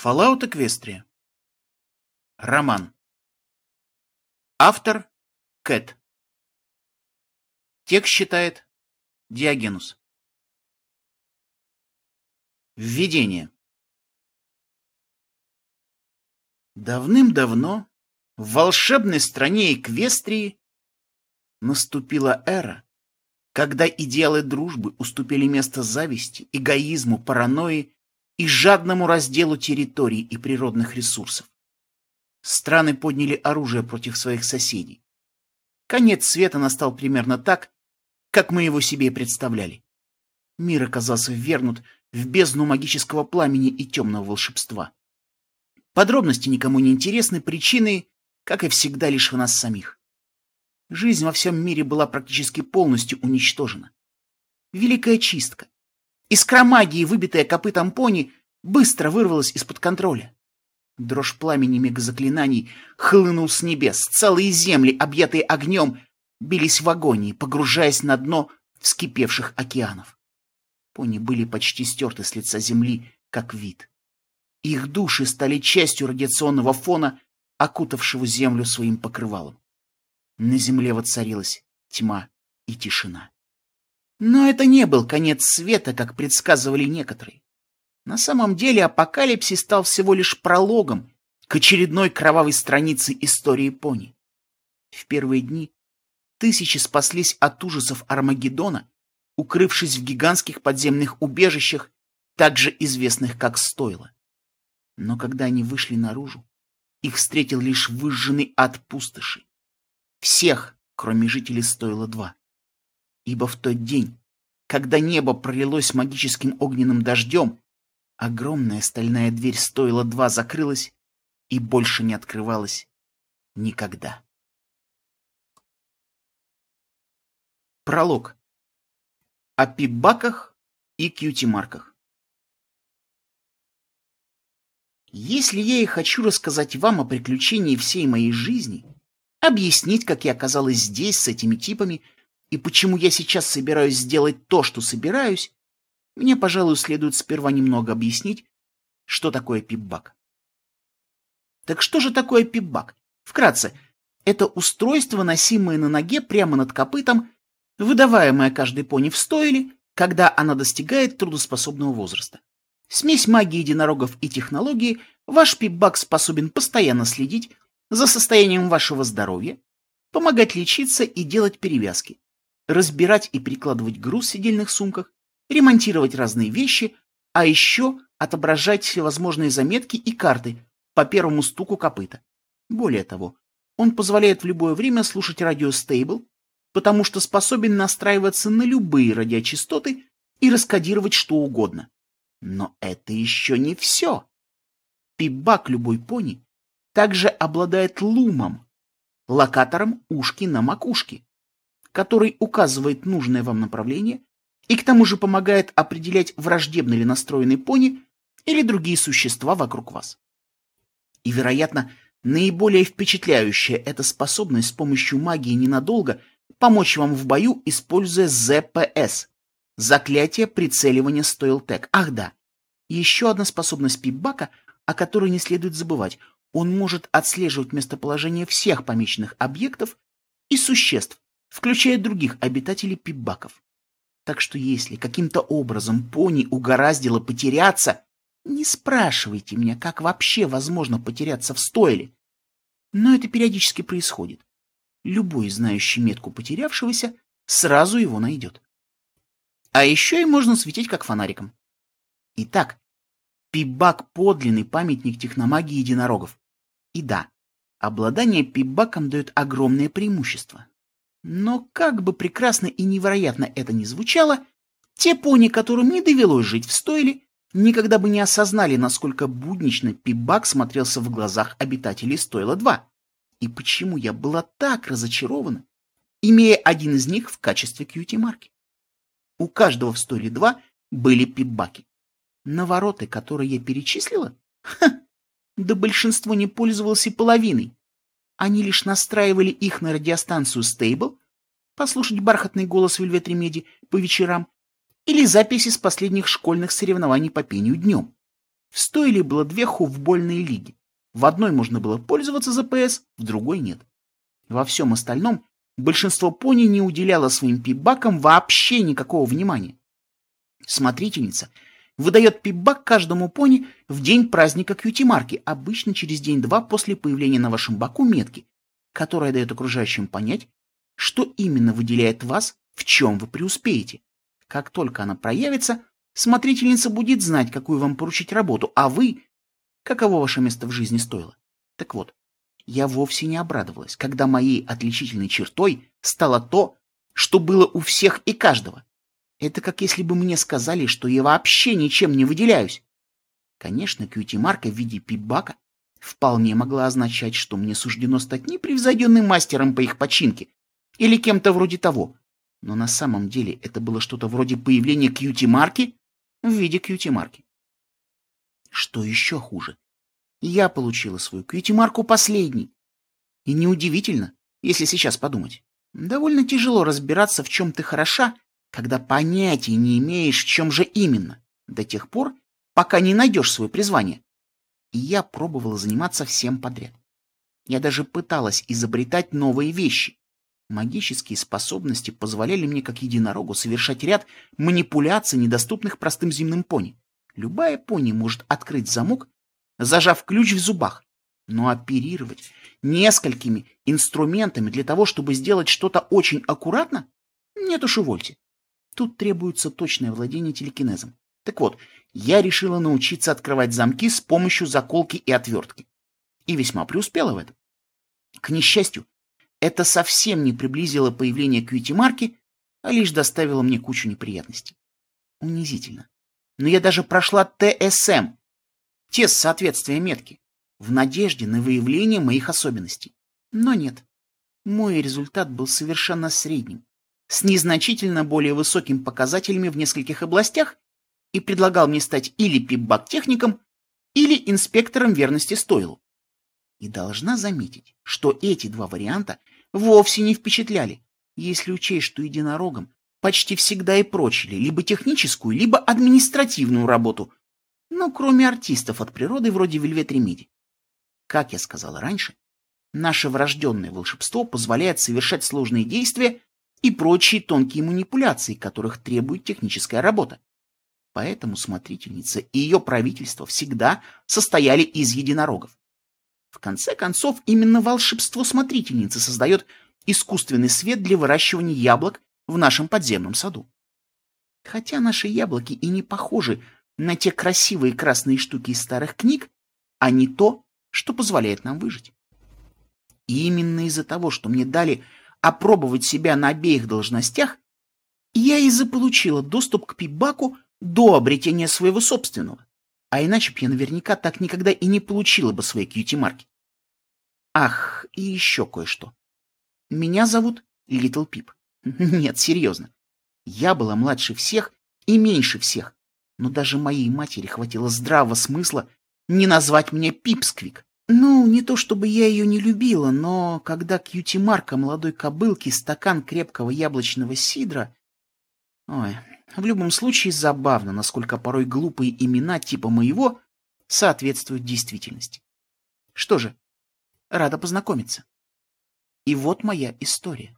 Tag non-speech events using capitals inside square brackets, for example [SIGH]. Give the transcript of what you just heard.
Fallout Эквестрия. Роман. Автор Кэт. Текст читает Диогенус. Введение. Давным-давно в волшебной стране Эквестрии наступила эра, когда идеалы дружбы уступили место зависти, эгоизму, паранойи и жадному разделу территорий и природных ресурсов. Страны подняли оружие против своих соседей. Конец света настал примерно так, как мы его себе представляли. Мир оказался ввергнут в бездну магического пламени и темного волшебства. Подробности никому не интересны, причины, как и всегда, лишь в нас самих. Жизнь во всем мире была практически полностью уничтожена. Великая чистка, Искра магии, выбитая копытом пони, быстро вырвалась из-под контроля. Дрожь пламени мегазаклинаний хлынул с небес. Целые земли, объятые огнем, бились в агонии, погружаясь на дно вскипевших океанов. Пони были почти стерты с лица земли, как вид. Их души стали частью радиационного фона, окутавшего землю своим покрывалом. На земле воцарилась тьма и тишина. Но это не был конец света, как предсказывали некоторые. На самом деле апокалипсис стал всего лишь прологом к очередной кровавой странице истории пони. В первые дни тысячи спаслись от ужасов Армагеддона, укрывшись в гигантских подземных убежищах, также известных как Стойло. Но когда они вышли наружу, их встретил лишь выжженный ад пустоши. Всех, кроме жителей Стойла-2 ибо в тот день, когда небо пролилось магическим огненным дождем, огромная стальная дверь стоила два закрылась и больше не открывалась никогда. Пролог. О пибаках и кьюти-марках. Если я и хочу рассказать вам о приключении всей моей жизни, объяснить, как я оказалась здесь с этими типами – и почему я сейчас собираюсь сделать то, что собираюсь, мне, пожалуй, следует сперва немного объяснить, что такое пипбак. Так что же такое пипбак? Вкратце, это устройство, носимое на ноге прямо над копытом, выдаваемое каждой пони в стойле, когда она достигает трудоспособного возраста. Смесь магии единорогов и технологии, ваш пипбак способен постоянно следить за состоянием вашего здоровья, помогать лечиться и делать перевязки, разбирать и перекладывать груз в сидельных сумках, ремонтировать разные вещи, а еще отображать всевозможные заметки и карты по первому стуку копыта. Более того, он позволяет в любое время слушать радио Stable, потому что способен настраиваться на любые радиочастоты и раскодировать что угодно. Но это еще не все. Пибак любой пони также обладает лумом, локатором ушки на макушке, который указывает нужное вам направление и к тому же помогает определять, враждебно ли настроенный пони или другие существа вокруг вас. И, вероятно, наиболее впечатляющая эта способность с помощью магии ненадолго помочь вам в бою, используя ЗПС – заклятие прицеливания Стоилтек. Ах да, еще одна способность Пипбака, о которой не следует забывать. Он может отслеживать местоположение всех помеченных объектов и существ, включая других обитателей пиббаков. Так что если каким-то образом пони угораздило потеряться, не спрашивайте меня, как вообще возможно потеряться в стойле. Но это периодически происходит. Любой, знающий метку потерявшегося, сразу его найдет. А еще и можно светить как фонариком. Итак, пиббак — подлинный памятник техномагии единорогов. И да, обладание пиббаком дает огромное преимущество. Но как бы прекрасно и невероятно это ни звучало, те пони, которым не довелось жить в стойле, никогда бы не осознали, насколько буднично Пибак смотрелся в глазах обитателей стойла 2. И почему я была так разочарована, имея один из них в качестве кьюти-марки. У каждого в стойле 2 были пиббаки. Навороты, которые я перечислила? Ха! Да большинство не пользовалось и половиной. Они лишь настраивали их на радиостанцию Стейбл, послушать бархатный голос Вельвет Ремеди по вечерам или записи с последних школьных соревнований по пению днем. В стойле было две хуфбольные лиги. В одной можно было пользоваться ЗПС, в другой нет. Во всем остальном большинство пони не уделяло своим пибакам вообще никакого внимания. Смотрительница выдает пибак каждому пони в день праздника кьюти-марки, обычно через день-два после появления на вашем баку метки, которая дает окружающим понять, что именно выделяет вас, в чем вы преуспеете. Как только она проявится, смотрительница будет знать, какую вам поручить работу, а вы, каково ваше место в жизни стоило. Так вот, я вовсе не обрадовалась, когда моей отличительной чертой стало то, что было у всех и каждого. Это как если бы мне сказали, что я вообще ничем не выделяюсь. Конечно, кьюти-марка в виде пипбака вполне могла означать, что мне суждено стать непревзойденным мастером по их починке или кем-то вроде того. Но на самом деле это было что-то вроде появления кьюти-марки в виде кьюти-марки. Что еще хуже? Я получила свою кьюти-марку последней. И неудивительно, если сейчас подумать. Довольно тяжело разбираться, в чем ты хороша, когда понятия не имеешь, в чем же именно, до тех пор, пока не найдешь свое призвание. И я пробовала заниматься всем подряд. Я даже пыталась изобретать новые вещи. Магические способности позволяли мне как единорогу совершать ряд манипуляций, недоступных простым земным пони. Любая пони может открыть замок зажав ключ в зубах. Но оперировать несколькими инструментами для того, чтобы сделать что-то очень аккуратно, нет уж увольте. Тут требуется точное владение телекинезом. Так вот, я решила научиться открывать замки с помощью заколки и отвертки. И весьма преуспела в этом. К несчастью, это совсем не приблизило появление кьюти-марки, а лишь доставило мне кучу неприятностей. Унизительно. Но я даже прошла ТСМ, тест соответствия метки, в надежде на выявление моих особенностей. Но нет. Мой результат был совершенно средним, с незначительно более высокими показателями в нескольких областях и предлагал мне стать или пипбак-техником, или инспектором верности стойлу. И должна заметить, что эти два варианта вовсе не впечатляли, если учесть, что единорогам почти всегда и прочили либо техническую, либо административную работу, ну, кроме артистов от природы вроде Вельвет Ремиди. Как я сказал раньше, наше врожденное волшебство позволяет совершать сложные действия и прочие тонкие манипуляции, которых требует техническая работа. Поэтому смотрительница и ее правительство всегда состояли из единорогов. В конце концов, именно волшебство смотрительницы создает искусственный свет для выращивания яблок в нашем подземном саду. Хотя наши яблоки и не похожи на те красивые красные штуки из старых книг, а не то, что позволяет нам выжить. И именно из-за того, что мне дали опробовать себя на обеих должностях, я и заполучила доступ к пибаку до обретения своего собственного. А иначе б я наверняка так никогда и не получила бы свои кьюти-марки. Ах, и еще кое-что. Меня зовут Литл Пип. [LAUGHS] Нет, серьезно. Я была младше всех и меньше всех, но даже моей матери хватило здравого смысла не назвать меня Пипсквик. Ну, не то чтобы я ее не любила, но когда кьюти-марка молодой кобылки стакан крепкого яблочного сидра... Ой, в любом случае забавно, насколько порой глупые имена типа моего соответствуют действительности. Что же, рада познакомиться. И вот моя история.